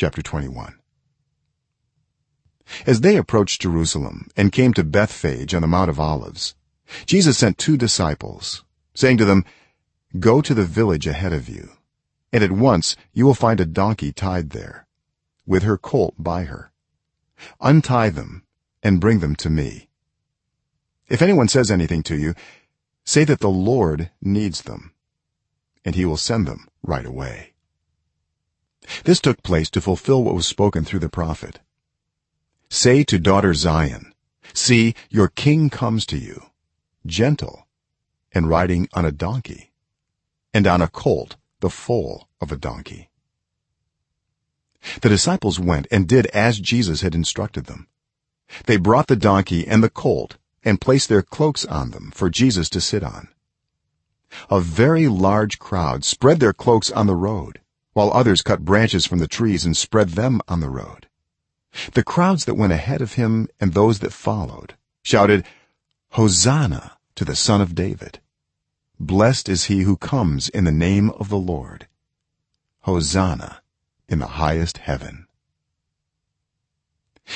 chapter 21 as they approached jerusalem and came to bethphage on the mount of olives jesus sent two disciples saying to them go to the village ahead of you and at once you will find a donkey tied there with her colt by her. Untie them and bring them to me. If anyone says anything to you say that the lord needs them and he will send them right away this took place to fulfill what was spoken through the prophet. Say to daughter zion see your king comes to you gentle and riding on a donkey and on a colt the foal of a donkey. The disciples went and did as jesus had instructed them. They brought the donkey and the colt and placed their cloaks on them for jesus to sit on. A very large crowd spread their cloaks on the road while others cut branches from the trees and spread them on the road. The crowds that went ahead of him and those that followed shouted hosanna to the son of david. Blessed is he who comes in the name of the lord. Hosanna in the highest heaven.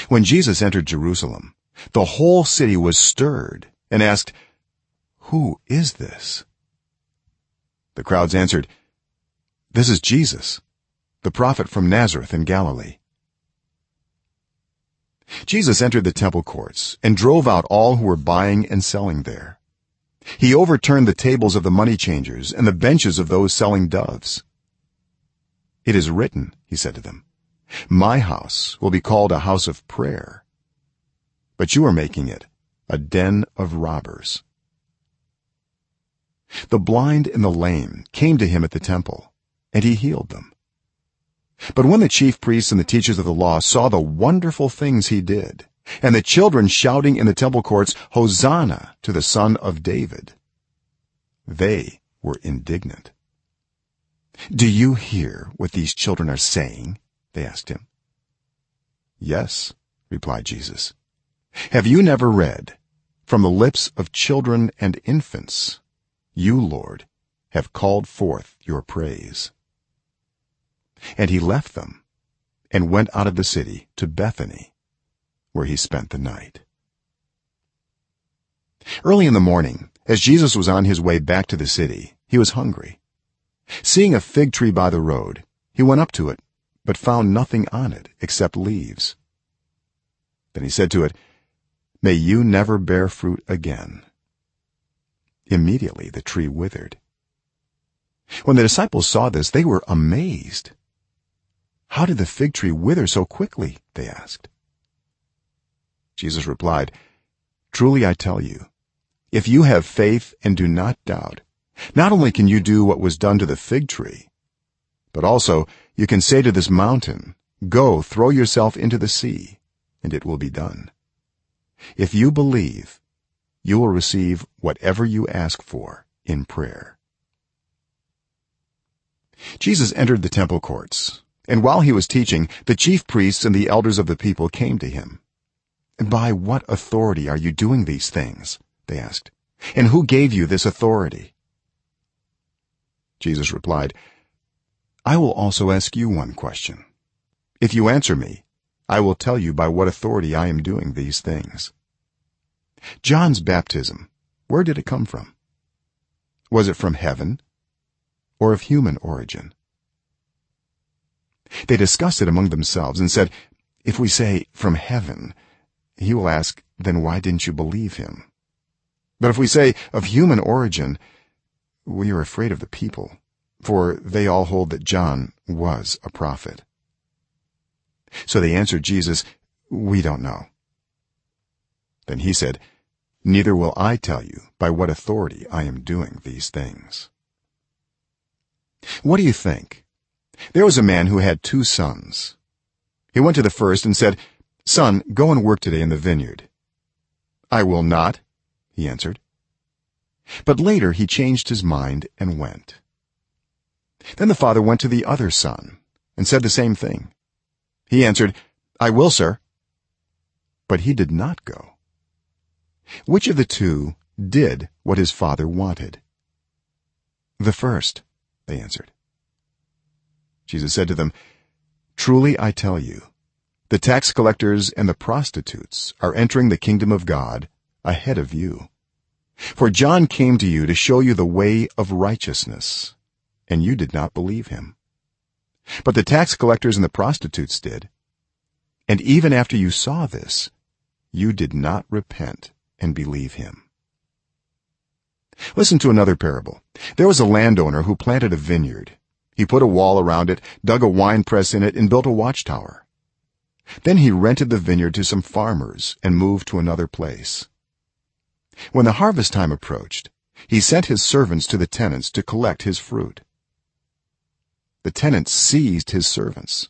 When jesus entered jerusalem the whole city was stirred and asked who is this? The crowds answered this is jesus the prophet from nazareth in galilee. Jesus entered the temple courts and drove out all who were buying and selling there. He overturned the tables of the money changers and the benches of those selling doves. It is written he said to them my house will be called a house of prayer but you are making it a den of robbers. The blind and the lame came to him at the temple and he healed them. But when the chief priests and the teachers of the law saw the wonderful things he did and the children shouting in the temple courts hosanna to the son of david they were indignant. Do you hear what these children are saying? they asked him. Yes replied jesus. Have you never read from the lips of children and infants you lord have called forth your praise and he left them and went out of the city to bethany where he spent the night. Early in the morning as jesus was on his way back to the city he was hungry. Seeing a fig tree by the road he went up to it but found nothing on it except leaves. Then he said to it may you never bear fruit again. Immediately the tree withered. When the disciples saw this they were amazed how did the fig tree wither so quickly? They asked. Jesus replied truly i tell you if you have faith and do not doubt not only can you do what was done to the fig tree but also you can say to this mountain go throw yourself into the sea and it will be done. If you believe you will receive whatever you ask for in prayer. Jesus entered the temple courts and while he was teaching the chief priests and the elders of the people came to him. By what authority are you doing these things? they asked. And who gave you this authority? Jesus replied i will also ask you one question. If you answer me i will tell you by what authority i am doing these things. John's baptism where did it come from? Was it from heaven or of human origin they discussed it among themselves and said if we say from heaven he will ask then why didn't you believe him but if we say of human origin we are afraid of the people for they all hold that john was a prophet. So they answered jesus we don't know. Then he said neither will i tell you by what authority i am doing these things. What do you think there was a man who had two sons. He went to the first and said son go and work today in the vineyard. I will not he answered. But later he changed his mind and went. Then the father went to the other son and said the same thing. He answered i will sir. But he did not go. Which of the two did what his father wanted? The first they answered jesus said to them truly i tell you the tax collectors and the prostitutes are entering the kingdom of god ahead of you. For john came to you to show you the way of righteousness and you did not believe him. But the tax collectors and the prostitutes did. And even after you saw this you did not repent and believe him. Listen to another parable. There was a landowner who planted a vineyard he put a wall around it dug a wine press in it and built a watchtower. Then he rented the vineyard to some farmers and moved to another place. When the harvest time approached he sent his servants to the tenants to collect his fruit. The tenants seized his servants.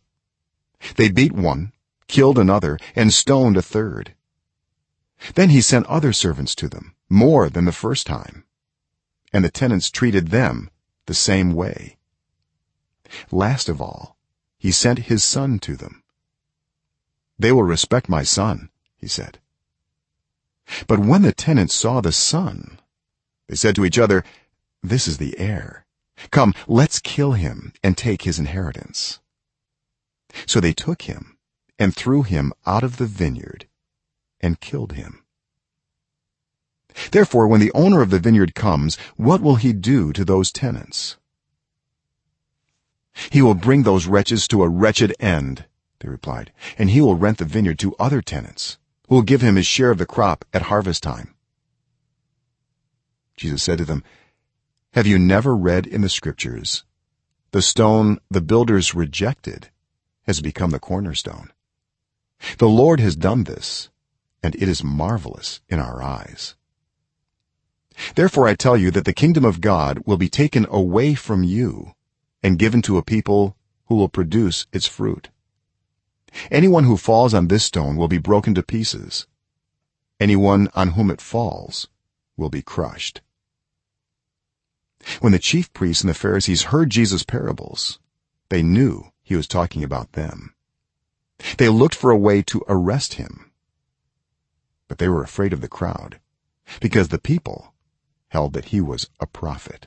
They beat one killed another and stoned a third. Then he sent other servants to them more than the first time. And the tenants treated them the same way last of all he sent his son to them. They will respect my son he said. But when the tenants saw the son they said to each other this is the heir. Come let's kill him and take his inheritance. So they took him and threw him out of the vineyard and killed him. Therefore when the owner of the vineyard comes what will he do to those tenants he will bring those wretches to a wretched end they replied and he will rent the vineyard to other tenants who will give him his share of the crop at harvest time. Jesus said to them have you never read in the scriptures the stone the builders rejected has become the cornerstone? The lord has done this and it is marvelous in our eyes. Therefore i tell you that the kingdom of god will be taken away from you and given to a people who will produce its fruit. Anyone who falls on this stone will be broken to pieces. Anyone on whom it falls will be crushed. When the chief priests and the pharisees heard jesus parables they knew he was talking about them. They looked for a way to arrest him but they were afraid of the crowd because the people held that he was a prophet